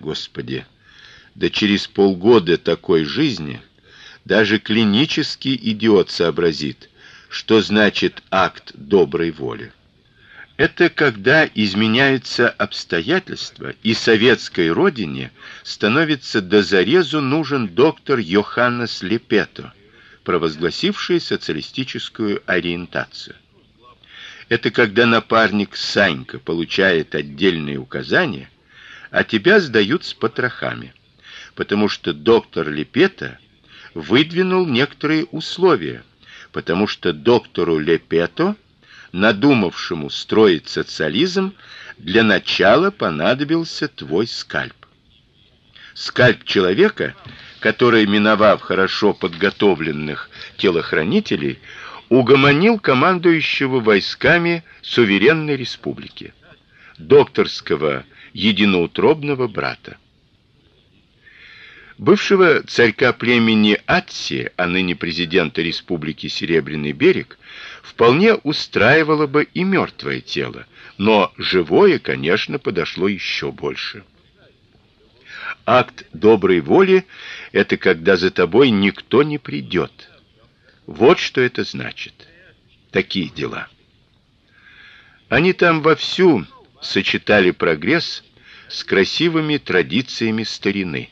Господи, да через полгода такой жизни даже клинический идиот сообразит, что значит акт доброй воли. Это когда изменяются обстоятельства, и советской родине становится до зарезу нужен доктор Йоханнес Лепето, провозгласивший социалистическую ориентацию. Это когда напарник Санька получает отдельные указания, а тебя сдают с потрохами, потому что доктор Лепета выдвинул некоторые условия, потому что доктору Лепето надумавшему строить социализм, для начала понадобился твой скальп. Скальп человека, который, миновав хорошо подготовленных телохранителей, угомонил командующего войсками суверенной республики, докторского единоутробного брата. Бывшего царька племени Атси, а ныне президента республики Серебряный берег, вполне устраивало бы и мертвое тело, но живое, конечно, подошло еще больше. Акт доброй воли это когда за тобой никто не придет. Вот что это значит. Такие дела. Они там вовсю сочетали прогресс с красивыми традициями старины.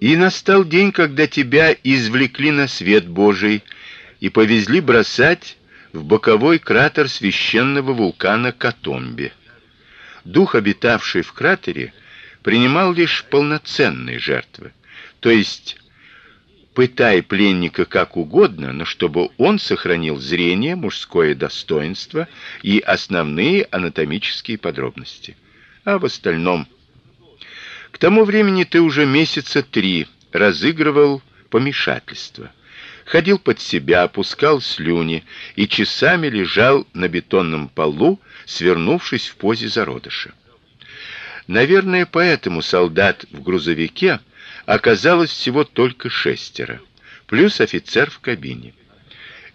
И настал день, когда тебя извлекли на свет Божий и повезли бросать в боковой кратер священного вулкана Катомби. Дух, обитавший в кратере, принимал лишь полноценные жертвы, то есть пытай пленника как угодно, но чтобы он сохранил зрение, мужское достоинство и основные анатомические подробности. А в остальном к тому времени ты уже месяца три разыгрывал помешательство ходил под себя, опускал слюни и часами лежал на бетонном полу, свернувшись в позе зародыша. Наверное, поэтому солдат в грузовике оказалось всего только шестеро, плюс офицер в кабине.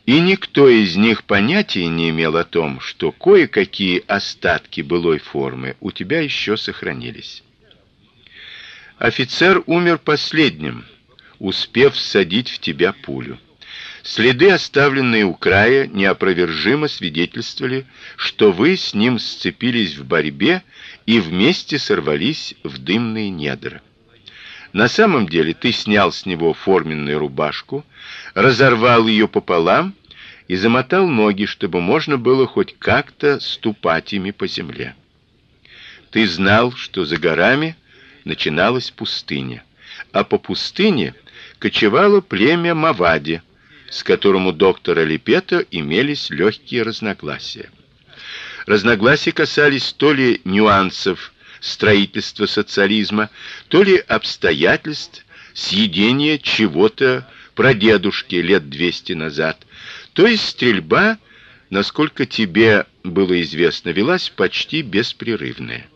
И никто из них понятия не имел о том, что кое-какие остатки былой формы у тебя еще сохранились. Офицер умер последним, успев всадить в тебя пулю. Следы, оставленные у края, неопровержимо свидетельствовали, что вы с ним сцепились в борьбе и вместе сорвались в дымные недра. На самом деле ты снял с него форменную рубашку, разорвал ее пополам и замотал ноги, чтобы можно было хоть как-то ступать ими по земле. Ты знал, что за горами начиналась пустыня, а по пустыне кочевало племя Мавади, с которым у доктора Лепета имелись легкие разногласия. Разногласия касались то ли нюансов строительства социализма, то ли обстоятельств съедения чего-то прадедушки лет двести назад. То есть стрельба, насколько тебе было известно, велась почти беспрерывная.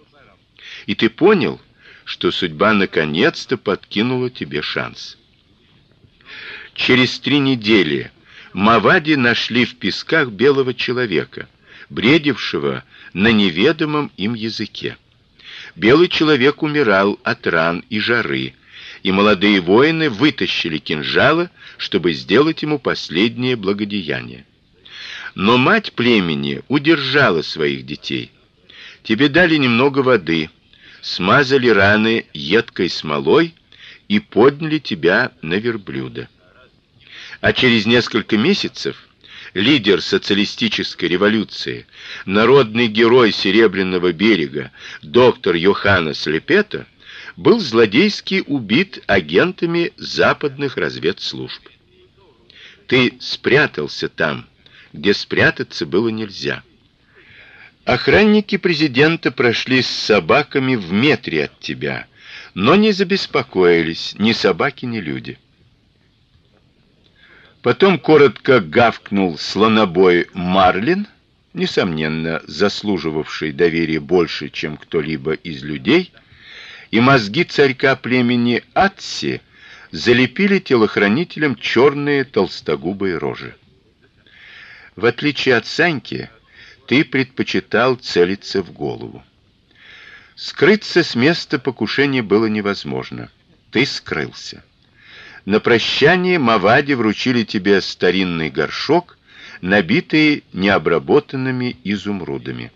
И ты понял, что судьба наконец-то подкинула тебе шанс. Через три недели Мавади нашли в песках белого человека, бредившего на неведомом им языке. Белый человек умирал от ран и жары, и молодые воины вытащили кинжалы, чтобы сделать ему последнее благодеяние. Но мать племени удержала своих детей. Тебе дали немного воды, смазали раны едкой смолой и подняли тебя на верблюда а через несколько месяцев лидер социалистической революции, народный герой Серебряного берега, доктор Йоханнес Лепета, был злодейски убит агентами западных разведслужб. Ты спрятался там, где спрятаться было нельзя. Охранники президента прошли с собаками в метре от тебя, но не забеспокоились ни собаки, ни люди. Потом коротко гавкнул слонобой Марлин, несомненно, заслуживавший доверия больше, чем кто-либо из людей, и мозги царька племени Атси залепили телохранителям черные толстогубые рожи. В отличие от Саньки, ты предпочитал целиться в голову. Скрыться с места покушения было невозможно. Ты скрылся. На прощание Мавади вручили тебе старинный горшок, набитый необработанными изумрудами.